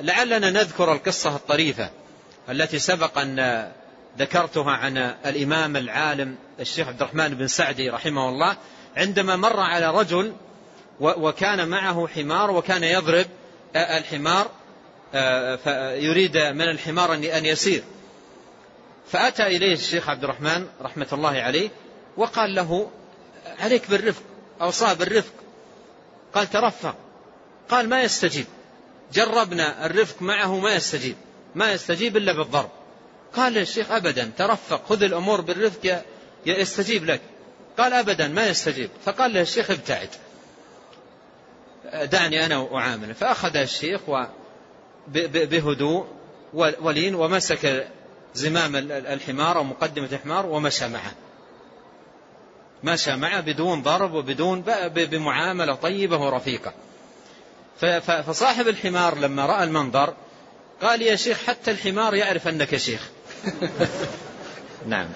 لعلنا نذكر القصة الطريفة التي سبق أن ذكرتها عن الإمام العالم الشيخ عبد الرحمن بن سعدي رحمه الله عندما مر على رجل وكان معه حمار وكان يضرب الحمار يريد من الحمار أن يسير. فأتى إليه الشيخ عبد الرحمن رحمة الله عليه وقال له عليك بالرفق أوصاه بالرفق قال ترفق. قال ما يستجيب. جربنا الرفق معه ما يستجيب ما يستجيب إلا بالضرب. قال الشيخ أبدا ترفق خذ الأمور بالرفق يستجيب لك. قال أبدا ما يستجيب. فقال له الشيخ ابتعد. دعني أنا أعامله فأخذ الشيخ بهدوء ولين ومسك زمام الحمار أو مقدمة الحمار ومشى معه. مشى معه بدون ضرب وبدون بمعاملة طيبة ورفيقة. فصاحب الحمار لما رأى المنظر قال يا شيخ حتى الحمار يعرف أنك شيخ. نعم.